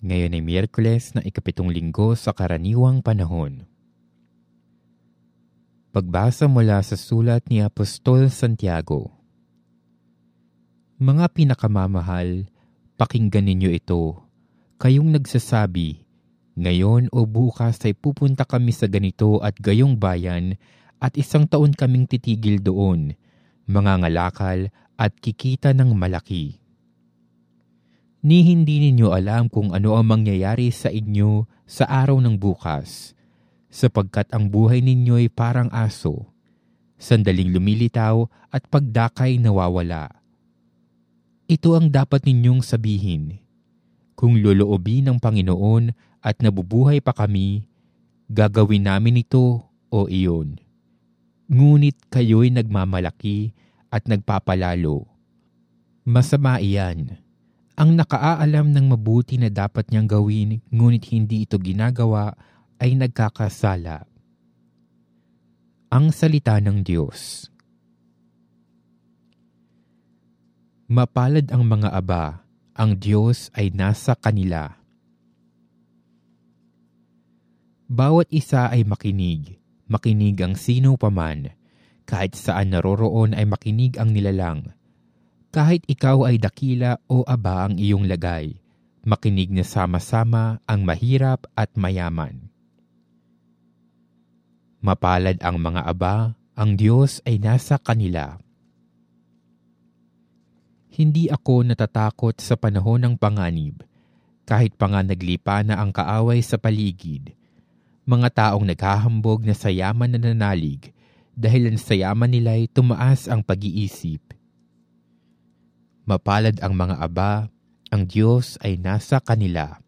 Ngayon ay Miyerkules na ikapitong linggo sa karaniwang panahon. Pagbasa mula sa sulat ni Apostol Santiago. Mga pinakamamahal, pakinggan ninyo ito. Kayong nagsasabi, ngayon o bukas ay pupunta kami sa ganito at gayong bayan at isang taon kaming titigil doon, mga ngalakal at kikita ng malaki ni hindi ninyo alam kung ano ang mangyayari sa inyo sa araw ng bukas, sapagkat ang buhay ninyo'y parang aso, sandaling lumilitaw at pagdakay nawawala. Ito ang dapat ninyong sabihin. Kung loloobin ng Panginoon at nabubuhay pa kami, gagawin namin ito o iyon. Ngunit kayo'y nagmamalaki at nagpapalalo. Masama iyan ang nakaaalam ng mabuti na dapat niyang gawin ngunit hindi ito ginagawa ay nagkakasala. Ang Salita ng Diyos Mapalad ang mga aba, ang Diyos ay nasa kanila. Bawat isa ay makinig, makinig ang sino paman, kahit saan naroroon ay makinig ang nilalang kahit ikaw ay dakila o aba ang iyong lagay, makinig na sama-sama ang mahirap at mayaman. Mapalad ang mga aba, ang Diyos ay nasa kanila. Hindi ako natatakot sa panahon ng panganib, kahit pa nga naglipa na ang kaaway sa paligid. Mga taong naghahambog na sayaman na nanalig, dahil ang sayaman nila'y tumaas ang pag-iisip Mapalad ang mga aba, ang Diyos ay nasa kanila.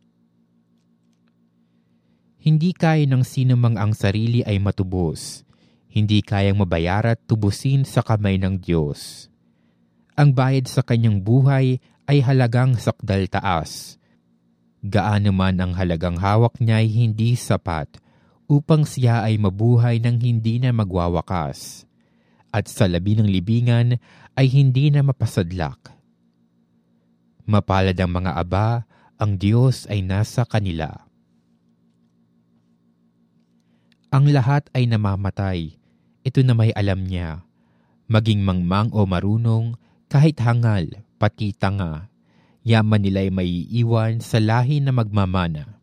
Hindi kaya ng sinumang ang sarili ay matubos. Hindi kayang mabayarat tubusin sa kamay ng Diyos. Ang bayad sa kanyang buhay ay halagang sakdal taas. Gaano man ang halagang hawak niya ay hindi sapat upang siya ay mabuhay ng hindi na magwawakas. At sa labi ng libingan ay hindi na mapasadlak Mapalad ang mga aba, ang Diyos ay nasa kanila. Ang lahat ay namamatay, ito na may alam niya. Maging mangmang o marunong, kahit hangal, pati tanga, yaman nila'y may iwan sa lahi na magmamana.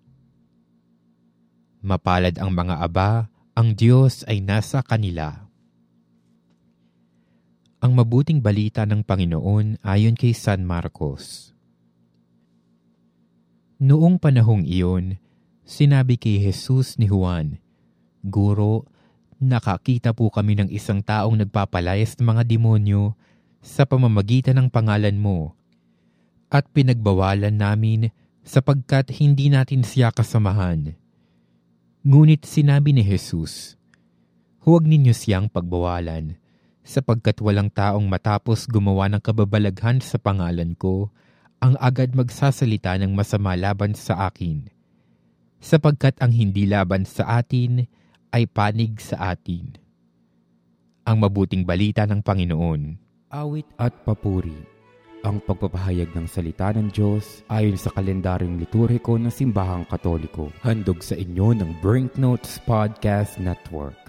Mapalad ang mga aba, ang Diyos ay nasa kanila. Ang mabuting balita ng Panginoon ayon kay San Marcos. Noong panahong iyon, sinabi kay Jesus ni Juan, Guro, nakakita po kami ng isang taong nagpapalayas ng mga demonyo sa pamamagitan ng pangalan mo at pinagbawalan namin sapagkat hindi natin siya kasamahan. Ngunit sinabi ni Jesus, Huwag ninyo siyang pagbawalan sapagkat walang taong matapos gumawa ng kababalaghan sa pangalan ko ang agad magsasalita ng masama laban sa akin, sapagkat ang hindi laban sa atin ay panig sa atin. Ang mabuting balita ng Panginoon. Awit at papuri. Ang pagpapahayag ng salita ng Diyos ayon sa kalendaryong liturhiko ng Simbahang Katoliko. Handog sa inyo ng Brinknotes Podcast Network.